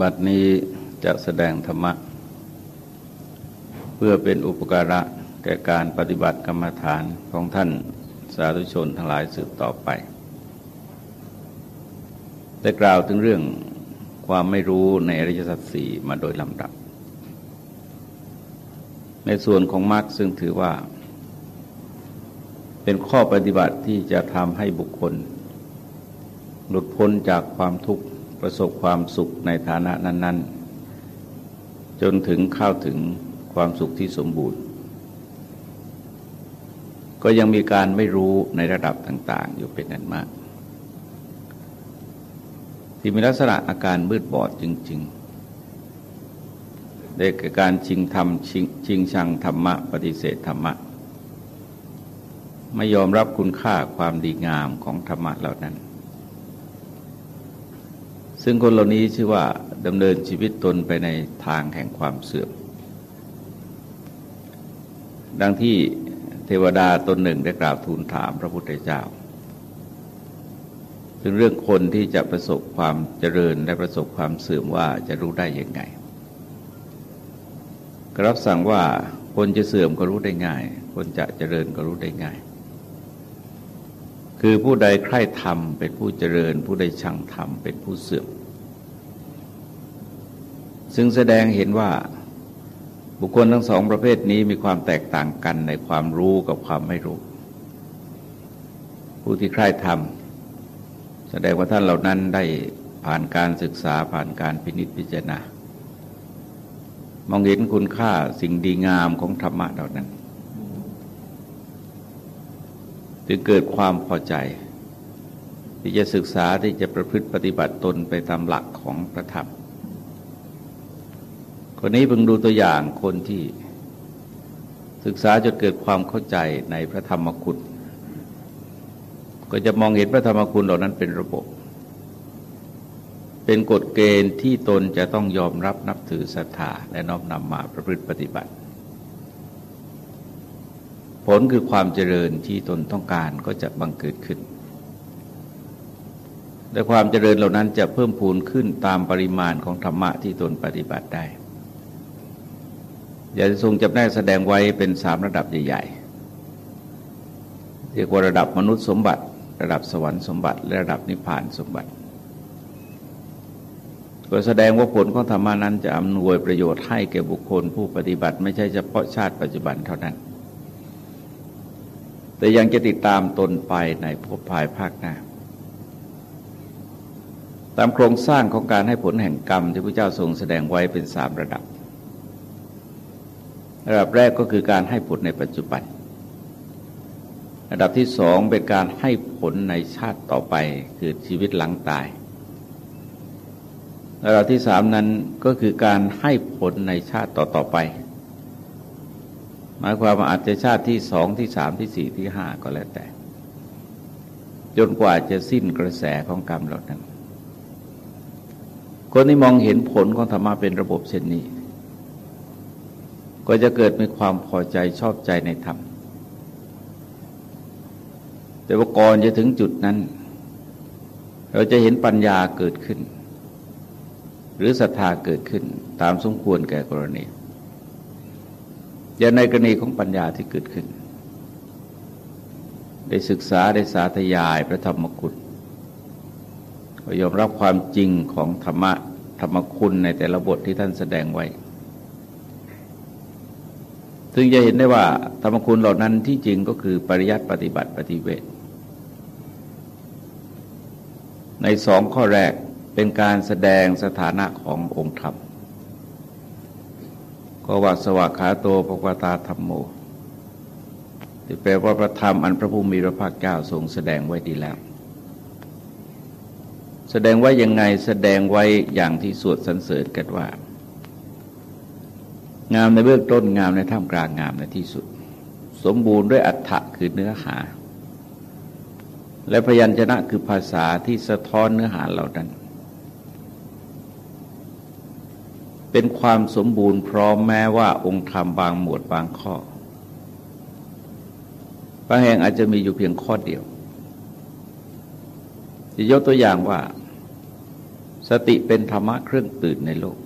บัดนี้จะแสดงธรรมะ เพื่อเป็นอุปการะแก่การปฏิบัติกรรมฐานของท่านสาธุชนทั้งหลายสืบต่อไป ได้กล่าวถึงเรื่องความไม่รู้ในอริยสัจสี่มาโดยลำดับ ในส่วนของมรรคซึ่งถือว่า เป็นข้อปฏิบัติที่จะทำให้บุคคล หลุดพ้นจากความทุกข์ ประสบความสุขในฐานะนั้น ๆ จนถึงเข้าถึงความสุขที่สมบูรณ์ ก็ยังมีการไม่รู้ในระดับต่าง ๆ อยู่เป็นนั้นมาก ที่มีลักษณะอาการมืดบอดจริง ๆ ได้แก่การชิงธรรมชชิงชังธรรมะ ปฏิเสธธรรมะ ไม่ยอมรับคุณค่าความดีงามของธรรมะเหล่านั้น ซึ่งคนเหล่านี้ชื่อว่าดำเนินชีวิตตนไปในทางแห่งความเสื่อม ดังที่เทวดาตนหนึ่งได้กราบทูลถามพระพุทธเจ้า ถึงเรื่องคนที่จะประสบความเจริญและประสบความเสื่อมว่าจะรู้ได้ยังไงกรับสั่งว่าคนจะเสื่อมก็รู้ได้ง่าย คนจะเจริญก็รู้ได้ง่าย คือผู้ใดใคร่ธรรมเป็นผู้เจริญ ผู้ใดชังธรรมเป็นผู้เสื่อม ซึ่งแสดงเห็นว่าบุคคลทั้งสองประเภทนี้มีความแตกต่างกันในความรู้กับความไม่รู้ ผู้ที่ใคร่ธรรมแสดงว่าท่านเหล่านั้นได้ผ่านการศึกษาผ่านการพินิจพิจารณามองเห็นคุณค่าสิ่งดีงามของธรรมะเหล่านั้น จึงเกิดความพอใจ ที่จะศึกษาที่จะประพฤติปฏิบัติตนไปตามหลักของพระธรรมคนนี้เพิ่งดูตัวอย่างคนที่ศึกษาจนเกิดความเข้าใจในพระธรรมคุณก็จะมองเห็นพระธรรมคุณเหล่านั้นเป็นระบบ เป็นกฎเกณฑ์ที่ตนจะต้องยอมรับนับถือศรัทธาและน้อมนำมาประพฤติปฏิบัติ ลคือความเจริญที่ตนต้องการก็จะบังเกิดขึ้นแต่ความเจริญเหล่านั้นจะเพิ่มพูนขึ้นตามปริมาณของธรรมะที่ตนปฏิบัติได้อย่าทรงจำแนกแสดงไว้เป็นสามระดับใหญ่ๆเรียกว่าระดับมนุษย์สมบัติ ระดับสวรรค์สมบัติ และระดับนิพพานสมบัติก็แสดงว่าผลของธรรมานั้นจะอำนวยประโยชน์ให้แก่บุคคลผู้ปฏิบัติไม่ใช่เฉพาะชาติปัจจุบันเท่านั้น แต่ยังจะติดตามตนไปในภพภายภาคหน้า ตามโครงสร้างของการให้ผลแห่งกรรมที่พระเจ้าทรงแสดงไว้เป็นสามระดับ ระดับแรกก็คือการให้ผลในปัจจุบัน ระดับที่สองเป็นการให้ผลในชาติต่อไปคือชีวิตหลังตาย ระดับที่สามนั้นก็คือการให้ผลในชาติต่อๆไป หมายความว่าอาจจะชาติที่สองที่สามที่สี่ที่ห้าก็แล้วแต่ จนกว่าจะสิ้นกระแสของกรรมเหล่านั้น คนที่มองเห็นผลของธรรมะเป็นระบบเช่นนี้ ก็จะเกิดมีความพอใจชอบใจในธรรม แต่ว่าก่อนจะถึงจุดนั้น เราจะเห็นปัญญาเกิดขึ้น หรือศรัทธาเกิดขึ้นตามสมควรแก่กรณี อย่างในกรณีของปัญญาที่เกิดขึ้น ได้ศึกษาได้สาธยายพระธรรมคุณก็ยอมรับความจริงของธรรมะธรรมคุณในแต่ละบทที่ท่านแสดงไว้ ซึ่งจะเห็นได้ว่าธรรมคุณเหล่านั้นที่จริงก็คือปริยัติปฏิบัติปฏิเวทในสองข้อแรกเป็นการแสดงสถานะขององค์ธรรม ก็ว่าสวากขาโตปกวตาธรรมโมที่แปลว่าพระธรรมอันพระผู้มีพระภาคเจ้าทรงแสดงไว้ดีแล้ว แสดงไว้ยังไงแสดงไว้อย่างที่สวดสรรเสริญกันว่า งามในเบื้องต้นงามในท่ามกลางงามในที่สุด สมบูรณ์ด้วยอัฏฐะคือเนื้อหา และพยัญชนะคือภาษาที่สะท้อนเนื้อหาเหล่านั้น เป็นความสมบูรณ์พร้อมแม้ว่าองค์ธรรมบางหมวดบางข้อ บางแห่งอาจจะมีอยู่เพียงข้อเดียว จะยกตัวอย่างว่า สติเป็นธรรมะเครื่องตื่นในโลก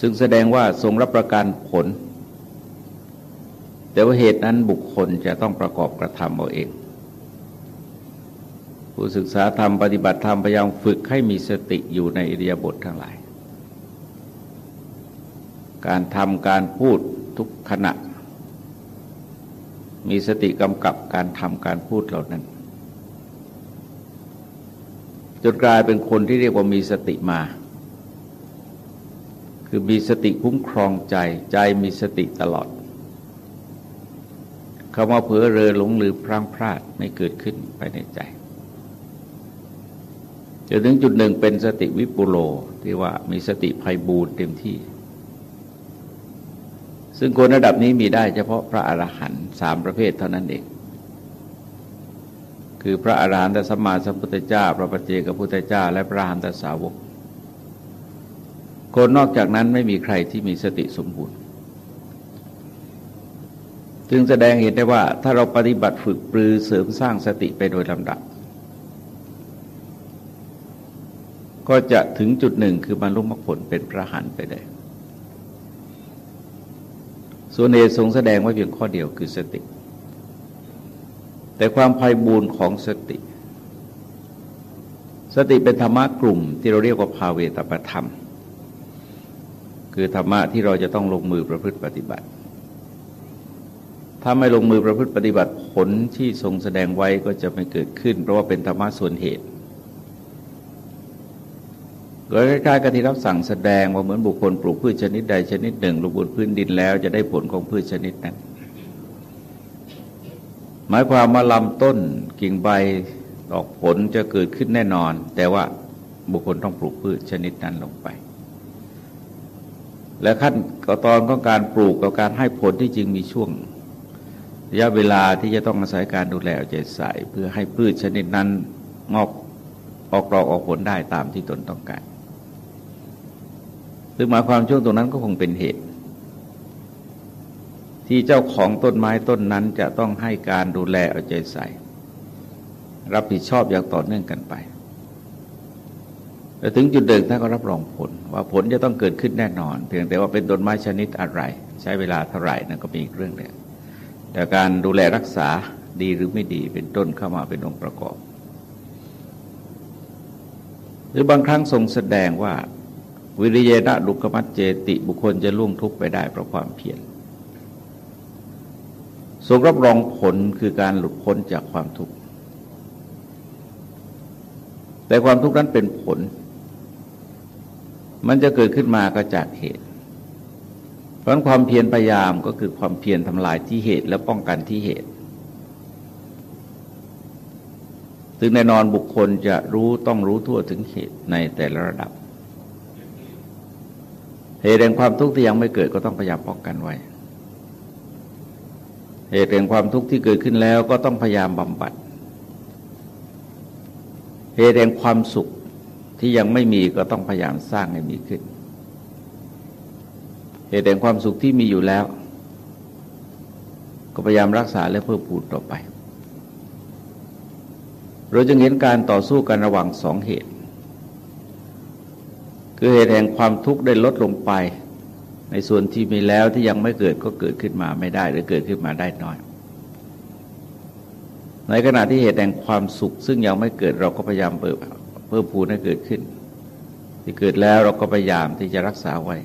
ซึ่งแสดงว่าทรงรับประการผล แต่ว่าเหตุนั้นบุคคลจะต้องประกอบกระทำเอาเองผู้ศึกษาธรรมปฏิบัติธรรมพยายามฝึกให้มีสติอยู่ในอิริยาบถททั้งหลาย การทำการพูดทุกขณะ มีสติกำกับการทำการพูดเหล่านั้นจนกลายเป็นคนที่เรียกว่ามีสติมา คือมีสติคุ้มครองใจใจมีสติตลอดคำว่าเผลอเรอหลงลืมพลั้งพลาดไม่เกิดขึ้นภายในใจจนถึงจุดหนึ่งเป็นสติวิปุโรที่ว่ามีสติภัยบูรเต็มที่ ซึ่งคนระดับนี้มีได้เฉพาะพระอรหันต์สามประเภทเท่านั้นเอง คือพระอรหันตสัมมาสัมพุทธเจ้า พระปัจเจกพุทธเจ้า และพระอรหันตสาวก คนนอกจากนั้นไม่มีใครที่มีสติสมบูรณ์จึงแสดงเห็นได้ว่าถ้าเราปฏิบัติฝึกปรือเสริมสร้างสติไปโดยลำดับ ก็จะถึงจุดหนึ่งคือบรรลุมรรคผลเป็นพระหันไปได้ ส่วนเอทรงแสดงไว้เพียงข้อเดียวคือสติ แต่ความไพ่บูรณ์ของสติ สติเป็นธรรมะกลุ่มที่เราเรียกว่าภาเวตประธรรม คือธรรมะที่เราจะต้องลงมือประพฤติปฏิบัติ ถ้าไม่ลงมือประพฤติปฏิบัติผลที่ทรงแสดงไว้ก็จะไม่เกิดขึ้น เพราะว่าเป็นธรรมะส่วนเหตุ โดยคล้ายๆกับที่รับสั่งแสดงว่าเหมือนบุคคลปลูกพืชชนิดใดชนิดหนึ่งลงบนพื้นดินแล้วจะได้ผลของพืชชนิดนั้น หมายความว่าลำต้นกิ่งใบดอกผลจะเกิดขึ้นแน่นอน แต่ว่าบุคคลต้องปลูกพืชชนิดนั้นลงไป และขั้นตอนของการปลูกกับการให้ผลที่จริงมีช่วงระยะเวลาที่จะต้องอาศัยการดูแลเอาใจใส่เพื่อให้พืชชนิดนั้นงอกออกดอกออกผลได้ตามที่ตนต้องการ ซึ่งหมายความช่วงตรงนั้นก็คงเป็นเหตุ ที่เจ้าของต้นไม้ต้นนั้นจะต้องให้การดูแลเอาใจใส่ รับผิดชอบอย่างต่อเนื่องกันไปแต่ถึงจุดเดิมท่านก็รับรองผล ว่าผลจะต้องเกิดขึ้นแน่นอน เพียงแต่ว่าเป็นต้นไม้ชนิดอะไร ใช้เวลาเท่าไหร่นั่นก็เป็นอีกเรื่องหนึ่งแต่การดูแลรักษาดีหรือไม่ดีเป็นต้นเข้ามาเป็นองค์ประกอบ หรือบางครั้งทรงแสดงว่า วิริยะดุกมัจเจติบุคคลจะล่วงทุกข์ไปได้เพราะความเพียรทรงรับรองผลคือการหลุดพ้นจากความทุกข์ แต่ความทุกข์นั้นเป็นผล มันจะเกิดขึ้นมาก็จากเหตุ เพราะความเพียรพยายามก็คือความเพียรทำลายที่เหตุและป้องกันที่เหตุซึ่งแน่นอนบุคคลจะรู้ต้องรู้ทั่วถึงเหตุในแต่ละระดับ เหตุแห่งความทุกข์ที่ยังไม่เกิดก็ต้องพยายามป้องกันไว้ เหตุแห่งความทุกข์ที่เกิดขึ้นแล้วก็ต้องพยายามบำบัด เหตุแห่งความสุขที่ยังไม่มีก็ต้องพยายามสร้างให้มีขึ้น เหตุแห่งความสุขที่มีอยู่แล้ว ก็พยายามรักษาและเพิ่มพูนต่อไป เราจึงเห็นการต่อสู้กันระหว่างสองเหตุ คือเหตุแห่งความทุกข์ได้ลดลงไป ในส่วนที่มีแล้วที่ยังไม่เกิดก็เกิดขึ้นมาไม่ได้หรือเกิดขึ้นมาได้น้อย ในขณะที่เหตุแห่งความสุข ซึ่งยังไม่เกิดเราก็พยายามเพิ่มเพิ่มพูนให้เกิดขึ้น ที่เกิดแล้วเราก็พยายามที่จะรักษาไว้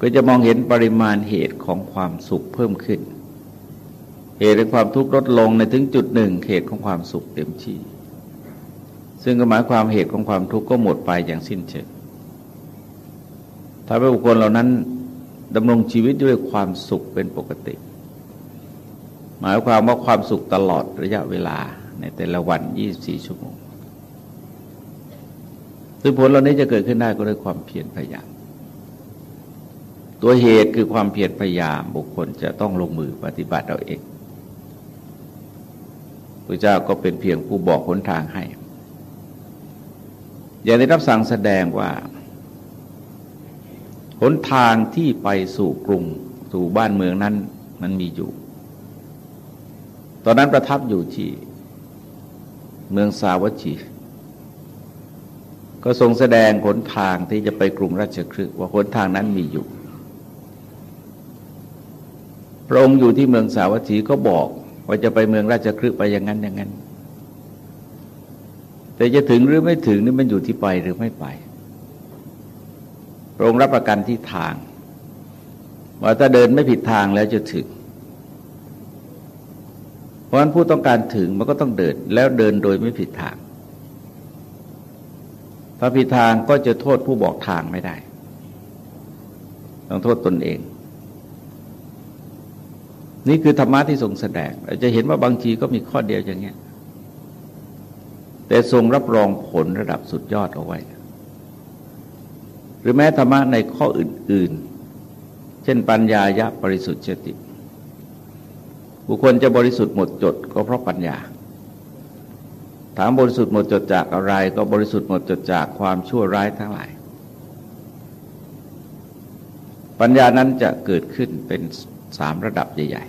ก็จะมองเห็นปริมาณเหตุของความสุขเพิ่มขึ้น เหตุแห่งความทุกข์ลดลงในถึงจุดหนึ่งเหตุของความสุขเต็มที่ ซึ่งก็หมายความเหตุของความทุกข์ก็หมดไปอย่างสิ้นเชิงทำให้บุคคลเหล่านั้นดำรงชีวิตด้วยความสุขเป็นปกติ หมายความว่าความสุขตลอดระยะเวลาในแต่ละวัน 24 ชั่วโมงซึ่งผลเหล่านี้จะเกิดขึ้นได้ก็ด้วยความเพียรพยายาม ตัวเหตุคือความเพียรพยายามบุคคลจะต้องลงมือปฏิบัติเอาเองพระเจ้าก็เป็นเพียงผู้บอกหนทางให้ อย่างได้รับสั่งแสดงว่า หนทางที่ไปสู่กรุงสู่บ้านเมืองนั้นมันมีอยู่ ตอนนั้นประทับอยู่ที่เมืองสาวัตชีก็ทรงแสดงหนทางที่จะไปกรุงราชคฤห์ว่าหนทางนั้นมีอยู่พระองค์อยู่ที่เมืองสาวัตถีก็บอกว่าจะไปเมืองราชคฤห์ไปอย่างนั้นอย่างนั้น แต่จะถึงหรือไม่ถึงนี่มันอยู่ที่ไปหรือไม่ไปพระองค์รับประกันที่ทาง ว่าถ้าเดินไม่ผิดทางแล้วจะถึง เพราะฉะนั้นผู้ต้องการถึงมันก็ต้องเดินแล้วเดินโดยไม่ผิดทาง ถ้าผิดทางก็จะโทษผู้บอกทางไม่ได้ ต้องโทษตนเอง นี่คือธรรมะที่ทรงแสดงเราจะเห็นว่าบางทีก็มีข้อเดียวอย่างเงี้ย แต่ทรงรับรองผลระดับสุดยอดเอาไว้ หรือแม้ธรรมะในข้ออื่น ๆ เช่นปัญญายะบริสุทธิ์เจติ บุคคลจะบริสุทธิ์หมดจดก็เพราะปัญญา ถามบริสุทธิ์หมดจดจากอะไรก็บริสุทธิ์หมดจดจากความชั่วร้ายทั้งหลาย ปัญญานั้นจะเกิดขึ้นเป็นสามระดับใหญ่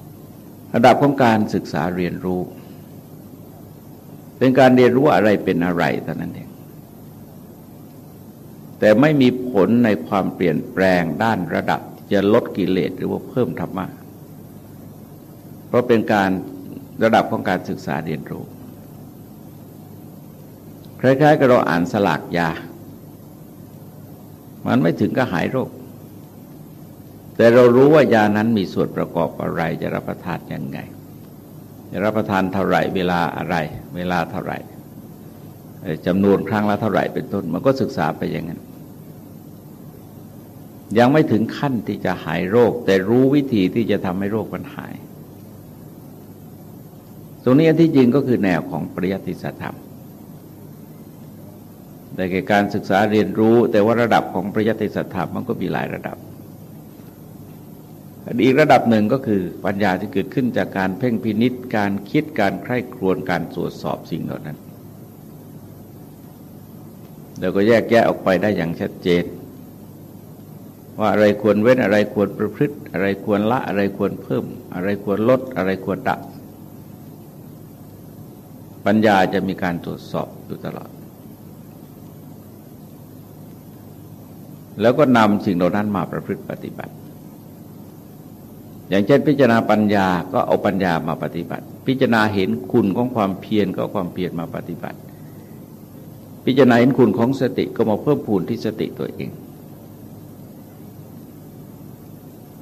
ๆ ระดับของการศึกษาเรียนรู้ เป็นการเรียนรู้อะไรเป็นอะไรเท่านั้นเองแต่ไม่มีผลในความเปลี่ยนแปลงด้านระดับจะลดกิเลสหรือว่าเพิ่มธรรมะเพราะเป็นการระดับของการศึกษาเรียนรู้คล้ายๆกับเราอ่านสลากยา มันไม่ถึงก็หายโรค แต่เรารู้ว่ายานั้นมีส่วนประกอบอะไรจะรับประทานยังไง จะรับประทานเท่าไหร่ เวลาอะไร เวลาเท่าไหร่จำนวนครั้งละเท่าไหร่เป็นต้น มันก็ศึกษาไปอย่างนั้น ยังไม่ถึงขั้นที่จะหายโรค แต่รู้วิธีที่จะทำให้โรคมันหาย ตรงนี้ที่จริงก็คือแนวของปริยัติสัธรรมแต่แก่การศึกษาเรียนรู้ แต่ว่าระดับของปริยัติสัธรรมมันก็มีหลายระดับ อีกระดับหนึ่งก็คือปัญญาที่เกิดขึ้นจากการเพ่งพินิษการคิดการใคร่ครวญการตรวจสอบสิ่งเหล่านั้นแล้วก็แยกแยะออกไปได้อย่างชัดเจน ว่าอะไรควรเว้นอะไรควรประพฤติ อะไรควรละอะไรควรเพิ่ม อะไรควรลดอะไรควรดับปัญญาจะมีการตรวจสอบอยู่ตลอด แล้วก็นำสิ่งเหล่านั้นมาประพฤติปฏิบัติ อย่างเช่นพิจารณาปัญญาก็เอาปัญญามาปฏิบัติ พิจารณาเห็นคุณของความเพียรก็ความเพียรมาปฏิบัติ พิจารณาเห็นคุณของสติก็มาเพิ่มพูนที่สติตัวเอง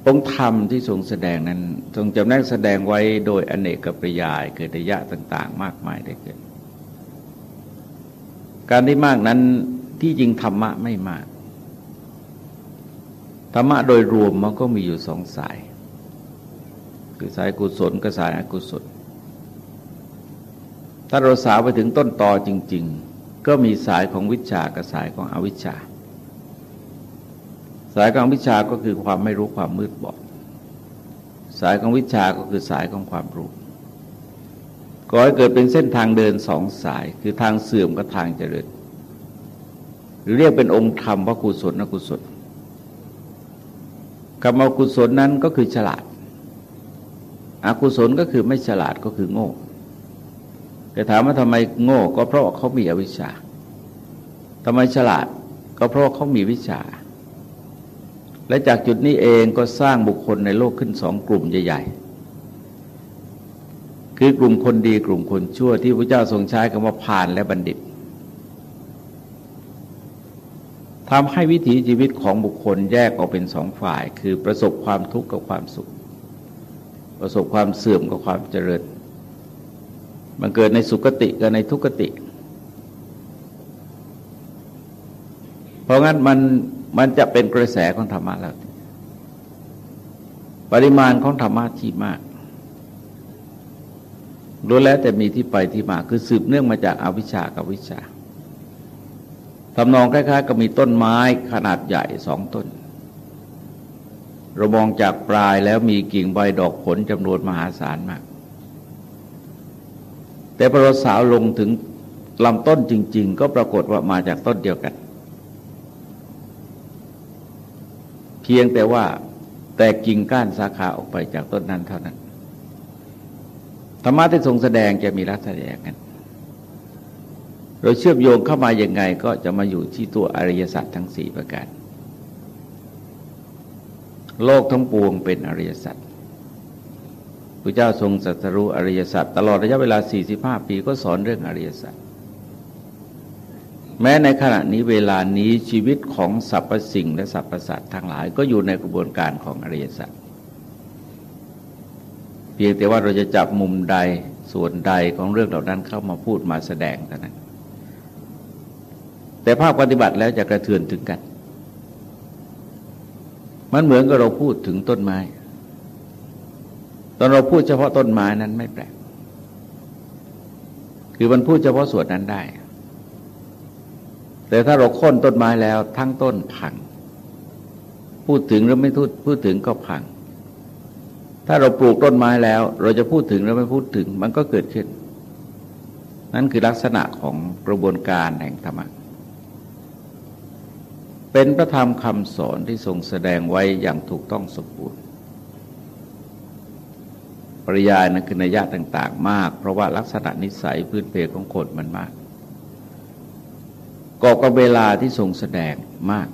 องค์ธรรมที่ทรงแสดงนั้น ทรงจำแนกแสดงไว้โดยอเนกปริยายเกิดระยะต่าง ๆ มากมายได้เกิด การที่มากนั้นที่จริงธรรมะไม่มาก ธรรมะโดยรวมมันก็มีอยู่สองสาย คือสายกุศลกับสายอกุศล ถ้าเราสาวไปถึงต้นตอจริง ๆ ก็มีสายของวิชากับสายของอวิชชา สายของวิชาก็คือความไม่รู้ความมืดบอด สายของวิชาก็คือสายของความรู้ก่อให้เกิดเป็นเส้นทางเดินสองสาย คือทางเสื่อมกับทางเจริญหรือเรียกเป็นองค์ธรรมว่ากุศลอกุศลคำว่ากุศลนั้นก็คือฉลาด อกุศลก็คือไม่ฉลาดก็คือโง่แต่ถามว่าทำไมโง่ก็เพราะเขามีอวิชชาทำไมฉลาดก็เพราะเขามีวิชา และจากจุดนี้เองก็สร้างบุคคลในโลกขึ้นสองกลุ่มใหญ่ ๆ คือกลุ่มคนดีกลุ่มคนชั่วที่พระเจ้าทรงใช้คำว่าผ่านและบัณฑิตทำให้วิถีชีวิตของบุคคลแยกออกเป็นสองฝ่าย คือประสบความทุกข์กับความสุข ประสบความเสื่อมกับความเจริญ มันเกิดในสุคติกับในทุกติ เพราะงั้นมันมันจะเป็นกระแสของธรรมะแล้ว ปริมาณของธรรมะที่มากรู้แล้วแต่มีที่ไปที่มาคือสืบเนื่องมาจากอาวิชชากับวิชาทำนองคล้ายๆกับมีต้นไม้ขนาดใหญ่สองต้น เรามองจากปลายแล้วมีกิ่งใบดอกผลจำนวนมหาศาลมาก แต่พอเราสาวลงถึงลำต้นจริง ๆ ก็ปรากฏว่ามาจากต้นเดียวกัน เพียงแต่ว่าแตกกิ่งก้านสาขาออกไปจากต้นนั้นเท่านั้น ธรรมะที่ทรงแสดงจะมีลักษณะอย่างนั้นเราเชื่อมโยงเข้ามาอย่างไงก็จะมาอยู่ที่ตัวอริยสัจทั้งสี่ประการ โลกทั้งปวงเป็นอริยสัจพระเจ้าทรงสัตรู้อริยสัจตลอดระยะเวลา 45 ปีก็สอนเรื่องอริยสัจแม้ในขณะนี้เวลานี้ชีวิตของสรรพสิ่งและสรรพสัตว์ทั้งหลาย ก็อยู่ในกระบวนการของอริยสัจเพียงแต่ว่าเราจะจับมุมใดส่วนใดของเรื่องเหล่านั้นเข้ามาพูดมาแสดงเท่านั้นแต่ภาคปฏิบัติแล้วจะกระเทือนถึงกัน มันเหมือนกับเราพูดถึงต้นไม้ ตอนเราพูดเฉพาะต้นไม้นั้นไม่แปลก คือมันพูดเฉพาะส่วนนั้นได้ แต่ถ้าเราค้นต้นไม้แล้วทั้งต้นพัง พูดถึงหรือไม่พูดพูดถึงก็พัง ถ้าเราปลูกต้นไม้แล้ว เราจะพูดถึงหรือไม่พูดถึงมันก็เกิดขึ้น นั่นคือลักษณะของกระบวนการแห่งธรรมะ เป็นพระธรรมคำสอนที่ทรงแสดงไว้อย่างถูกต้องสมบูรณ์ ปริยายนั้นคือนัยยะต่าง ๆ มาก เพราะว่าลักษณะนิสัยพื้นเพของคนมันมากกอบกับเวลาที่ทรงแสดงมาก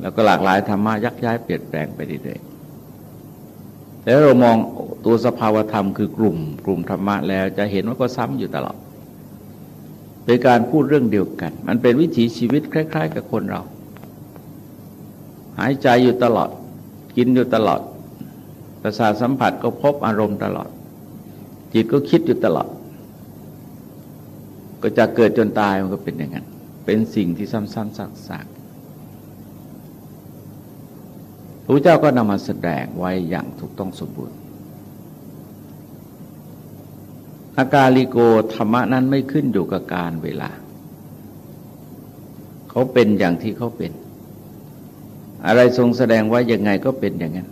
แล้วก็หลากหลายธรรมะยักย้ายเปลี่ยนแปลงไปเรื่อยแล้วเรามองตัวสภาวธรรมคือกลุ่ม กลุ่มธรรมะแล้วจะเห็นว่าก็ซ้ำอยู่ตลอด เป็นการพูดเรื่องเดียวกัน มันเป็นวิถีชีวิตคล้าย ๆ กับคนเรา หายใจอยู่ตลอด กินอยู่ตลอด ประสาทสัมผัสก็พบอารมณ์ตลอด จิตก็คิดอยู่ตลอด ก็จะเกิดจนตายมันก็เป็นอย่างนั้น เป็นสิ่งที่ซ้ำๆซักๆพระเจ้าก็นำมาแสดงไว้อย่างถูกต้องสมบูรณ์ อาการลิโกธรรมะนั้นไม่ขึ้นอยู่กับการเวลา เขาเป็นอย่างที่เขาเป็น อะไรทรงแสดงไว้ยังไงก็เป็นอย่างนั้น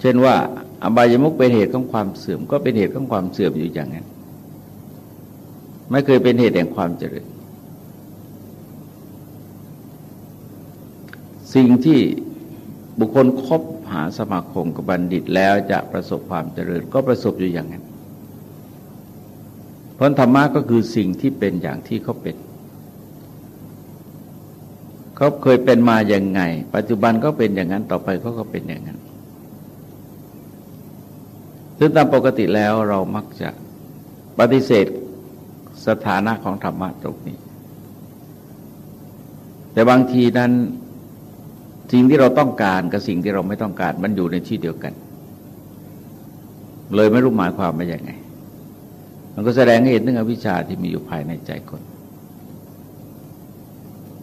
เช่นว่า อบายมุกเป็นเหตุของความเสื่อม ก็เป็นเหตุของความเสื่อมอยู่อย่างนั้น ไม่เคยเป็นเหตุแห่งความเจริญ สิ่งที่บุคคลคบ หาสมาคมกับบัณฑิตแล้วจะประสบความเจริญก็ประสบอยู่อย่างนั้นเพราะธรรมะก็คือสิ่งที่เป็นอย่างที่เขาเป็น เขาเคยเป็นมาอย่างไง ปัจจุบันก็เป็นอย่างนั้นต่อไปเขาก็เป็นอย่างนั้นซึ่งตามปกติแล้วเรามักจะปฏิเสธสถานะของธรรมะตรงนี้ แต่บางทีนั้น สิ่งที่เราต้องการกับสิ่งที่เราไม่ต้องการมันอยู่ในที่เดียวกัน เลยไม่รู้หมายความว่าอย่างไง มันก็แสดงให้เห็นถึงอวิชชาที่มีอยู่ภายในใจคน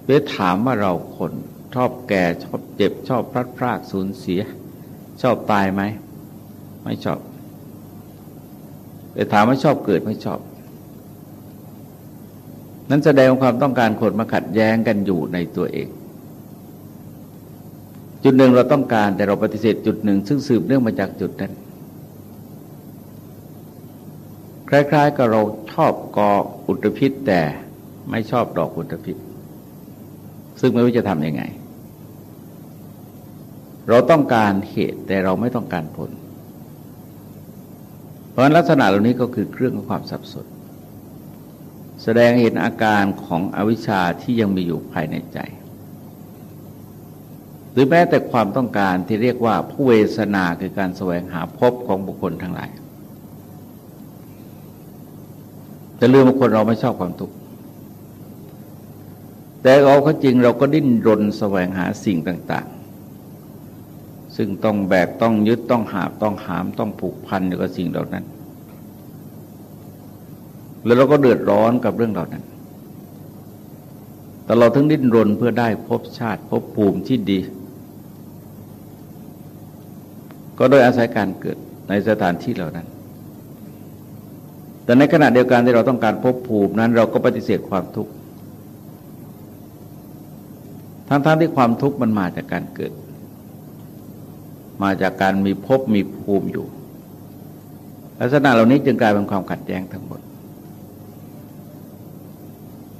เพื่อถามว่าเราคนชอบแก่ชอบเจ็บชอบพลัดพรากสูญเสีย ชอบตายไหมไม่ชอบแต่ถามว่าชอบเกิดไม่ชอบ นั้นแสดงความต้องการคนมาขัดแย้งกันอยู่ในตัวเอง จุดหนึ่งเราต้องการแต่เราปฏิเสธจุดหนึ่ง ซึ่งสืบเนื่องมาจากจุดนั้นคล้ายๆกับเราชอบกออุตพิษแต่ไม่ชอบดอกอุตพิษซึ่งไม่รู้จะทำยังไง เราต้องการเหตุแต่เราไม่ต้องการผล เพราะลักษณะเหล่านี้ก็คือเครื่องของความสับสน แสดงเห็นอาการของอวิชชาที่ยังมีอยู่ภายในใจ หรือแม้แต่ความต้องการที่เรียกว่าผู้เวสนาคือการแสวงหาพบของบุคคลทั้งหลาย แต่เรื่องบุคคลเราไม่ชอบความทุกข์แต่เอาเขาจริงเราก็ดิ้นรนแสวงหาสิ่งต่าง ๆ ซึ่งต้องแบกต้องยึดต้องหาต้องหามต้องผูกพันอยู่กับสิ่งเหล่านั้น แล้วเราก็เดือดร้อนกับเรื่องเหล่านั้นแต่เราถึงดิ้นรนเพื่อได้พบชาติพบภูมิที่ดี ก็โดยอาศัยการเกิดในสถานที่เหล่านั้น แต่ในขณะเดียวกันที่เราต้องการพบภูมินั้น เราก็ปฏิเสธความทุกข์ทั้งๆทที่ความทุกข์มันมาจากการเกิด มาจากการมีพบมีภูมิอยู่ ลักษณะเหล่านี้จึงกลายเป็นความขัดแย้งทั้งหมด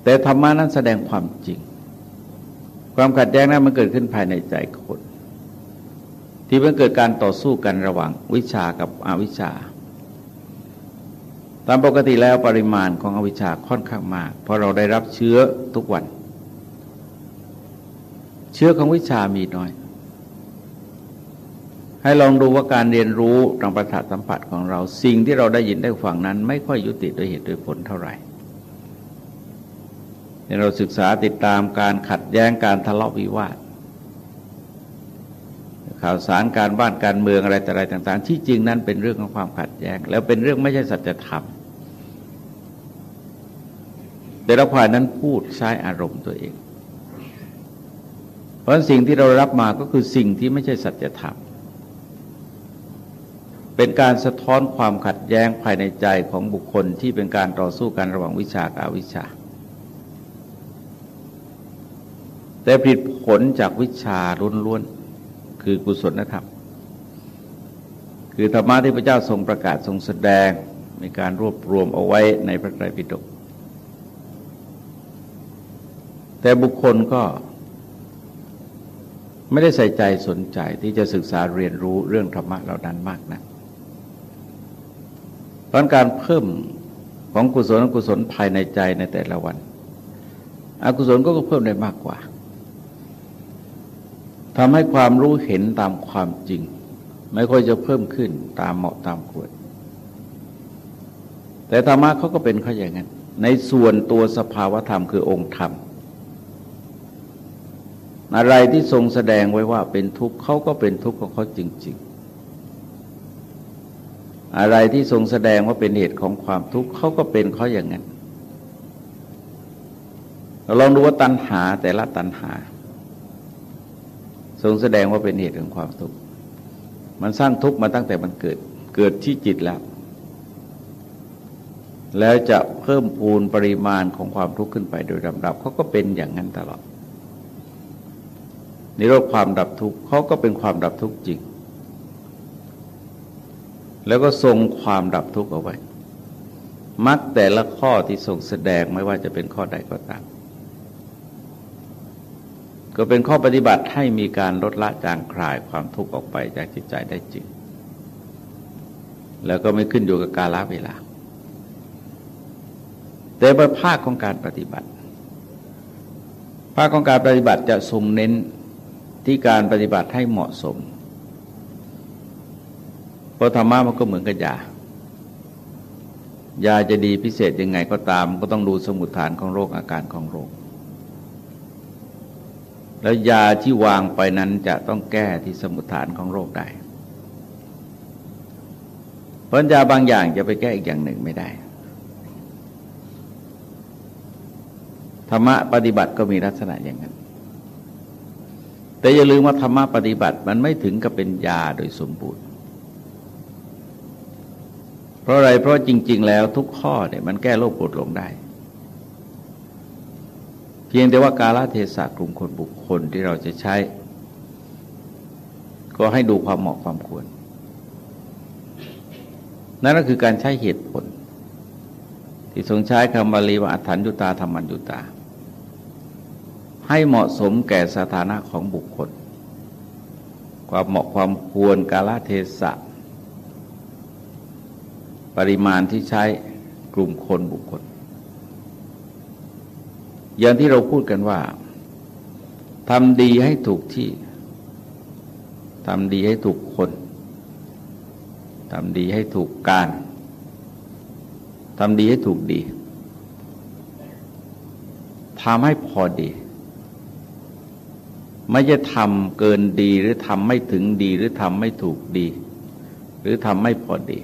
แต่ธรรมานั้นแสดงความจริง ความขัดแย้งนั้นมันเกิดขึ้นภายในใจคน ที่มันเกิดการต่อสู้กันระหว่างวิชากับอวิชา ตามปกติแล้วปริมาณของอวิชชาค่อนข้างมาก เพราะเราได้รับเชื้อทุกวัน เชื้อของวิชามีน้อย ให้ลองดูว่าการเรียนรู้ทางประสาทสัมผัสของเรา สิ่งที่เราได้ยินได้ฟังนั้น ไม่ค่อยยุติโดยเหตุโดยผลเท่าไหร่เราศึกษาติดตามการขัดแย้งการทะเลาะวิวาท ข่าวสารการบ้านการเมืองอะไรแต่อะไรต่าง ๆ ที่จริงนั้นเป็นเรื่องของความขัดแย้ง แล้วเป็นเรื่องไม่ใช่สัจธรรมแต่ละฝ่ายนั้นพูดใช้อารมณ์ตัวเอง เพราะสิ่งที่เรารับมาก็คือสิ่งที่ไม่ใช่สัจธรรมเป็นการสะท้อนความขัดแย้งภายในใจของบุคคลที่เป็นการต่อสู้กันระหว่างวิชากับอวิชา แต่ผลผลจากวิชาล้วนๆ คือกุศลธรรม คือธรรมะที่พระเจ้าทรงประกาศทรงแสดงมีการรวบรวมเอาไว้ในพระไตรปิฎกแต่บุคคลก็ไม่ได้ใส่ใจสนใจที่จะศึกษาเรียนรู้เรื่องธรรมะเหล่านั้นมากนะักเพราะการเพิ่มของกุศลกุศลภายในใจในแต่ละวัน อกุศลก็เพิ่มได้มากกว่า ทำให้ความรู้เห็นตามความจริง ไม่ค่อยจะเพิ่มขึ้นตามเหมาะตามควร แต่ธรรมะเขาก็เป็นเขาอย่างนั้น ในส่วนตัวสภาวธรรมคือองค์ธรรม อะไรที่ทรงแสดงไว้ว่าเป็นทุกข์เขาก็เป็นทุกข์ของเขาจริง ๆ อะไรที่ทรงแสดงว่าเป็นเหตุของความทุกข์เขาก็เป็นเขาอย่างนั้นเราลองดูว่าตัณหาแต่ละตัณหา ทรงแสดงว่าเป็นเหตุของความทุกข์มันสร้างทุกข์มาตั้งแต่มันเกิดเกิดที่จิตแล้ว แล้วจะเพิ่มพูนปริมาณของความทุกข์ขึ้นไปโดยลำดับเขาก็เป็นอย่างนั้นตลอดในโรธความดับทุกข์เขาก็เป็นความดับทุกข์จริง แล้วก็ทรงความดับทุกข์เอาไว้มักแต่ละข้อที่ทรงแสดงไม่ว่าจะเป็นข้อใดก็ตาม ก็เป็นข้อปฏิบัติให้มีการลดละจางคลายความทุกข์ออกไปจากจิตใจได้จริง แล้วก็ไม่ขึ้นอยู่กับกาลเวลา แต่บนภาคของการปฏิบัติ ภาคของการปฏิบัติจะทรงเน้นที่การปฏิบัติให้เหมาะสมเพราะธรรมะมันก็เหมือนกับยายาจะดีพิเศษยังไงก็ตาม ก็ต้องดูสมุดฐานของโรคอาการของโรค แล้วยาที่วางไปนั้นจะต้องแก้ที่สมุทฐานของโรคได้เพราะยาบางอย่างจะไปแก้อีกอย่างหนึ่งไม่ได้ ธรรมะปฏิบัติก็มีลักษณะอย่างนั้น แต่อย่าลืมว่าธรรมะปฏิบัติมันไม่ถึงกับเป็นยาโดยสมบูรณ์ เพราะอะไร เพราะจริง ๆ แล้วทุกข้อเนี่ยมันแก้โรคปวดลงได้ เพียงแต่ว่ากาลเทศะกลุ่มคนบุคคลที่เราจะใช้ ก็ให้ดูความเหมาะความควร นั่นก็คือการใช้เหตุผล ที่ทรงใช้คำบาลีว่าอัฏฐานยุตาธรรมัญยุตา ให้เหมาะสมแก่สถานะของบุคคล ความเหมาะความควรกาลเทศะ ปริมาณที่ใช้กลุ่มคนบุคคล อย่างที่เราพูดกันว่าทำดีให้ถูกที่ทำดีให้ถูกคนทำดีให้ถูกการทำดีให้ถูกดีทำให้พอดี ไม่จะทำเกินดีหรือทำไม่ถึงดีหรือทำไม่ถูกดี หรือทำไม่พอดี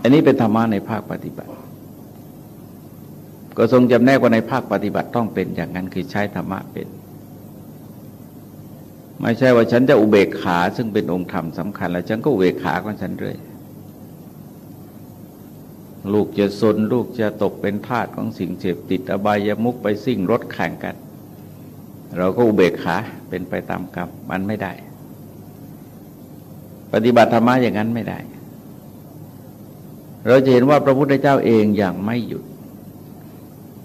อันนี้เป็นธรรมะในภาคปฏิบัติ ก็ทรงจำแนกว่าในภาคปฏิบัติต้องเป็นอย่างนั้นคือใช้ธรรมะเป็น ไม่ใช่ว่าฉันจะอุเบกขาซึ่งเป็นองค์ธรรมสำคัญ แล้วฉันก็อุเบกขาของฉันเรื่อยลูกจะสนลูกจะตกเป็นทาสของสิ่งเสพติดอบายามุกไปสิ่งรถแข่งกัน เราก็อุเบกขาเป็นไปตามกรรมมันไม่ได้ ปฏิบัติธรรมะอย่างนั้นไม่ได้ เราจะเห็นว่าพระพุทธเจ้าเองอย่างไม่หยุด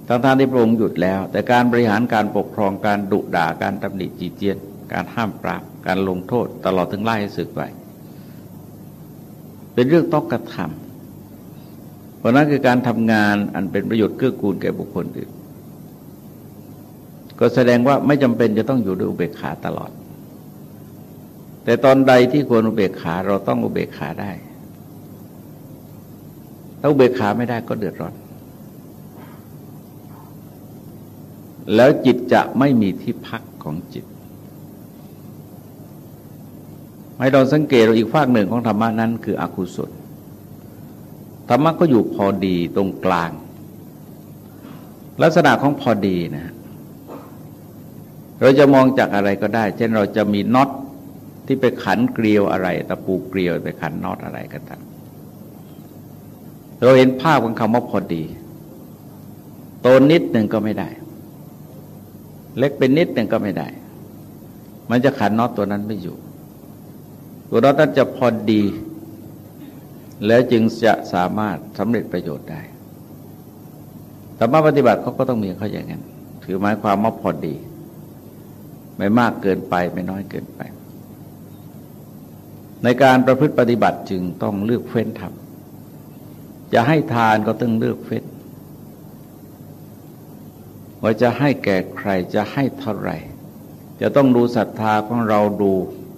ทั้งทานที่พระองค์หยุดแล้ว แต่การบริหารการปกครองการดุด่าการตำหนิจีเจียน การห้ามปราบการลงโทษ ตลอดถึงไล่ให้สึกไป เป็นเรื่องต้องกระทำเพราะนั้นคือการทำงานอันเป็นประโยชน์เกื้อกูลแก่บุคคลอื่นก็แสดงว่าไม่จำเป็นจะต้องอยู่ด้วยอุเบกขาตลอด แต่ตอนใดที่ควรอุเบกขาเราต้องอุเบกขาได้ ถ้าอุเบกขาไม่ได้ก็เดือดร้อน แล้วจิตจะไม่มีที่พักของจิต ให้เราสังเกตเราอีกฝากหนึ่งของธรรมะนั้นคืออกุศลธรรมะก็อยู่พอดีตรงกลาง ลักษณะของพอดีนะ เราจะมองจากอะไรก็ได้ เช่นเราจะมีน็อตที่ไปขันเกลียวอะไรตะปูเกลียวไปขันน็อตอะไรก็ตามเราเห็นภาพของคำว่าพอดีโตนิดหนึ่งก็ไม่ได้ เล็กเป็นนิดหนึ่งก็ไม่ได้ มันจะขันน็อตตัวนั้นไม่อยู่ ตัวน็อตนั้นจะพอดี แล้วจึงจะสามารถสำเร็จประโยชน์ได้ธรรมะปฏิบัติเขาก็ต้องมีเขาอย่างนั้น ถือหมายความว่าพอดี ไม่มากเกินไปไม่น้อยเกินไป ในการประพฤติปฏิบัติจึงต้องเลือกเฟ้นทำจะให้ทานก็ต้องเลือกเฟ้น ว่าจะให้แก่ใครจะให้เท่าไหร่ จะต้องดูศรัทธาของเราดู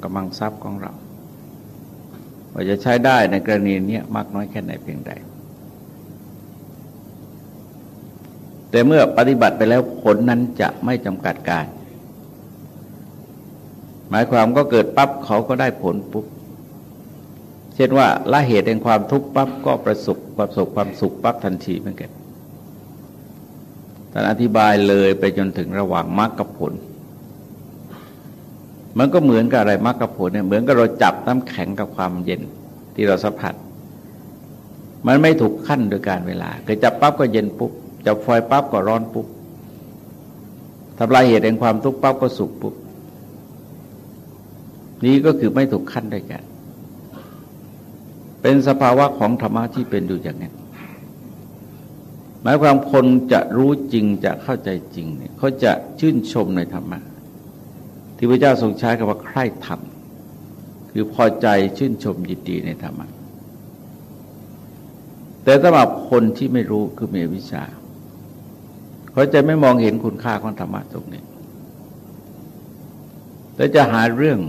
กำลังทรัพย์ของเรา ว่าจะใช้ได้ในกรณีนี้มากน้อยแค่ไหนเพียงใด แต่เมื่อปฏิบัติไปแล้วผลนั้นจะไม่จำกัดการ หมายความก็เกิดปั๊บเขาก็ได้ผลปุ๊บเช่นว่าละเหตุแห่งความทุกข์ปั๊บก็ประสบประสบความสุขปั๊บทันทีเหมือนกัน ท่านอธิบายเลยไปจนถึงระหว่างมรรคกับผล มันก็เหมือนกับอะไรมรรคกับผลเนี่ยเหมือนกับเราจับน้ำแข็งกับความเย็นที่เราสัมผัส มันไม่ถูกขั้นโดยการเวลาเคยจับปั๊บก็เย็นปุ๊บจับไฟปั๊บก็ร้อนปุ๊บทำลายเหตุแห่งความทุกข์ปั๊บก็สุขปุ๊บนี้ก็คือไม่ถูกขั้นด้วยกัน เป็นสภาวะของธรรมะที่เป็นอยู่อย่างนี้ หมายความคนจะรู้จริงจะเข้าใจจริงเนี่ยเขาจะชื่นชมในธรรมะที่พระเจ้าทรงใช้คำว่าใคร่ธรรมคือพอใจชื่นชมยินดีในธรรมะแต่สำหรับคนที่ไม่รู้คือมีวิชาเขาจะไม่มองเห็นคุณค่าของธรรมะตรงนี้แต่จะหาเรื่อง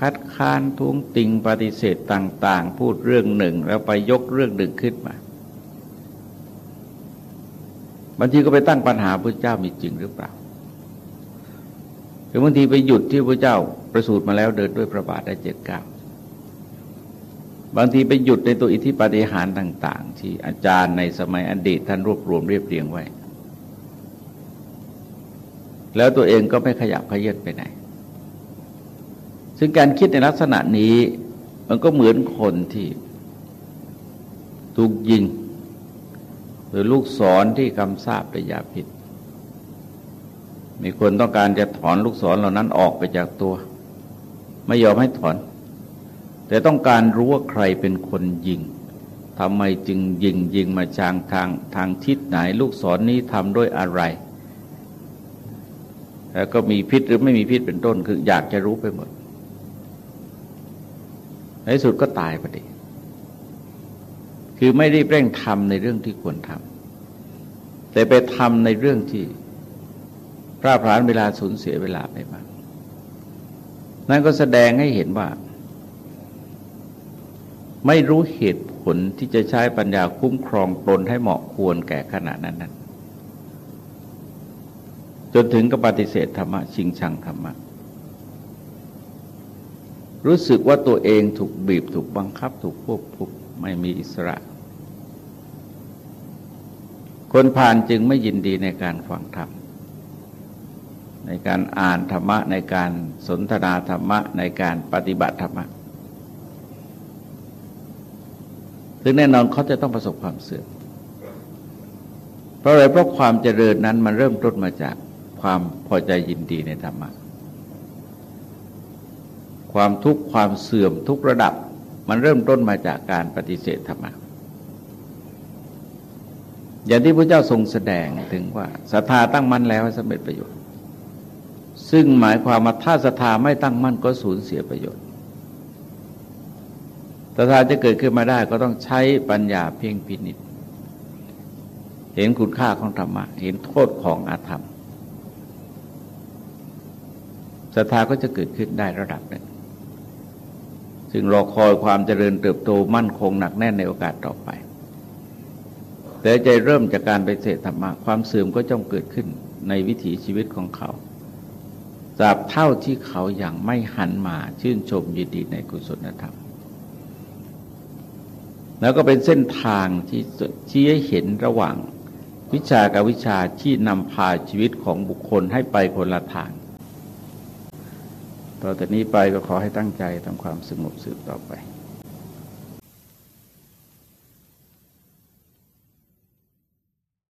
คัดค้านท้วงติงปฏิเสธต่าง ๆ พูดเรื่องหนึ่งแล้วไปยกเรื่องหนึ่งขึ้นมา บางทีก็ไปตั้งปัญหาพระเจ้ามีจริงหรือเปล่าหรือบางทีไปหยุดที่พระเจ้าประสูติมาแล้วเดินด้วยพระบาทได้เจ็ดก้าบางทีไปหยุดในตัวอิทธิปฏิหารต่าง ๆ ที่อาจารย์ในสมัยอดีตท่านรวบรวมเรียบเรียงไว้ แล้วตัวเองก็ไม่ขยับขยื่นไปไหน ซึ่งการคิดในลักษณะนี้ มันก็เหมือนคนที่ถูกยิง หรือลูกศรที่กำทราบด้วยยาพิษมีคนต้องการจะถอนลูกศรเหล่านั้นออกไปจากตัว ไม่ยอมให้ถอน แต่ต้องการรู้ว่าใครเป็นคนยิงทำไมจึงยิงยิงมาจางทางทางทิศไหน ลูกศรนนี้ทำด้วยอะไรแล้วก็มีพิษหรือไม่มีพิษเป็นต้นคืออยากจะรู้ไปหมดในสุดก็ตายพอดี คือไม่ได้เร่งทำในเรื่องที่ควรทำแต่ไปทำในเรื่องที่พระพรานเวลาสูญเสียเวลาไปมากนั่นก็แสดงให้เห็นว่า ไม่รู้เหตุผลที่จะใช้ปัญญาคุ้มครองตนให้เหมาะควรแก่ขณะนั้นนั้นจนถึงกับปฏิเสธธรรมะชิงชังธรรมะ รู้สึกว่าตัวเองถูกบีบถูกบังคับ ถูกควบคุมไม่มีอิสระ คนผ่านจึงไม่ยินดีในการฟังธรรม ในการอ่านธรรมะ ในการสนทนาธรรมะ ในการปฏิบัติธรรมะซึ่งแน่นอนเขาจะต้องประสบความเสื่อม เพราะอะไรเพราะความเจริญนั้นมันเริ่มต้นมาจากความพอใจยินดีในธรรมะ ความทุกข์ความเสื่อมทุกระดับ มันเริ่มต้นมาจากการปฏิเสธธรรมะ อย่างที่พระเจ้าทรงแสดงถึงว่าศรัทธาตั้งมั่นแล้วสำเร็จประโยชน์ ซึ่งหมายความว่าถ้าศรัทธาไม่ตั้งมั่นก็สูญเสียประโยชน์ศรัทธาจะเกิดขึ้นมาได้ก็ต้องใช้ปัญญาเพียงพินิษเห็นคุณค่าของธรรมะ เห็นโทษของอาธรรมศรัทธาก็จะเกิดขึ้นได้ระดับหนึ่งซึ่งรอคอยความเจริญเติบโตมั่นคงหนักแน่นในโอกาสต่อไป แต่ใจเริ่มจากการไปเสดธรรมะความเสื่อมก็จงเกิดขึ้นในวิถีชีวิตของเขาตราบเท่าที่เขายัางไม่หันมาชื่นชมยินดีในกุศลธรรม แล้วก็เป็นเส้นทางที่ชี้ให้เห็นระหว่างวิชากับวิชาที่นำพาชีวิตของบุคคลให้ไปคนละทาง ต่อจากนี้ไปก็ขอให้ตั้งใจทำความสงบสืบต่อไป